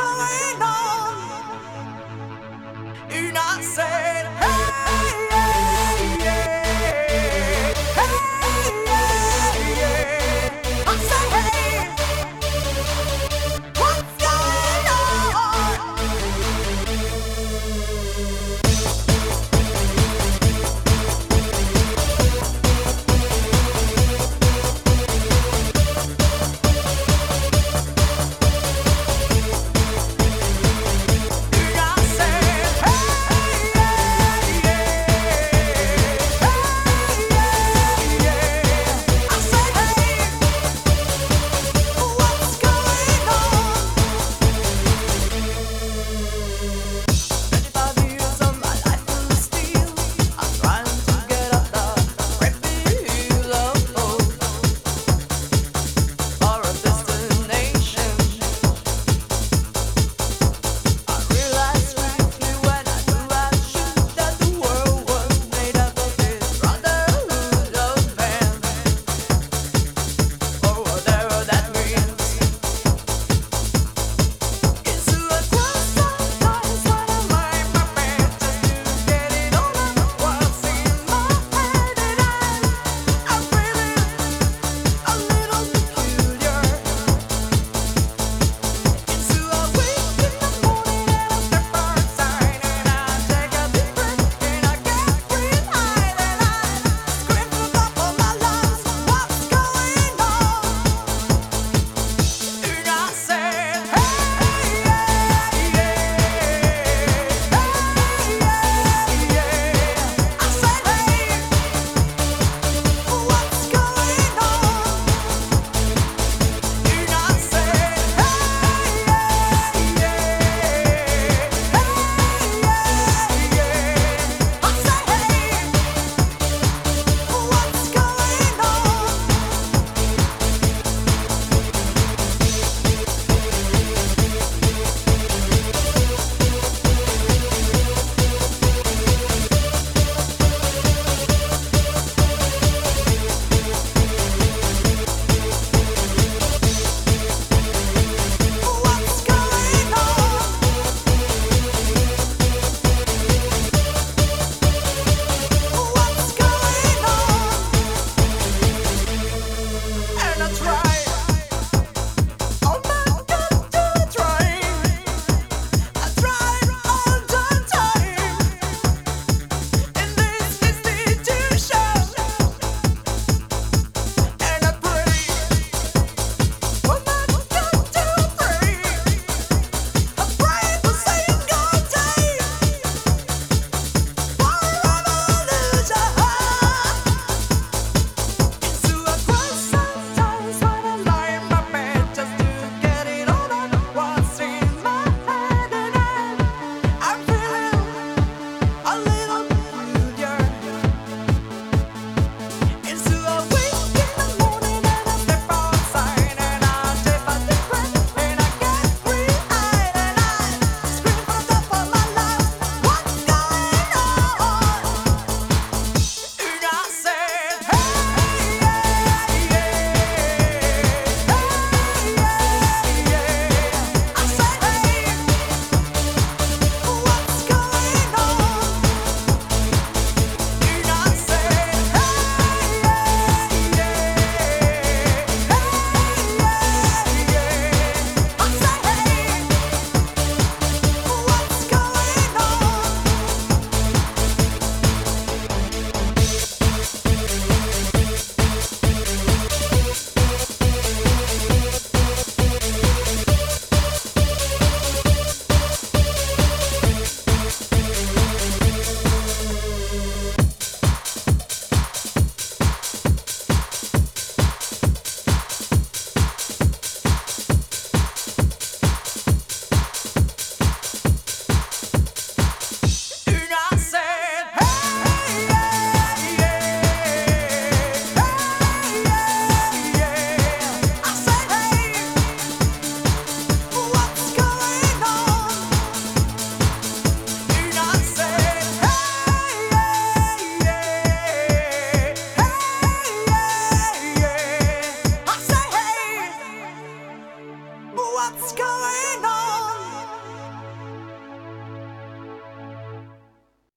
going on? You're not safe.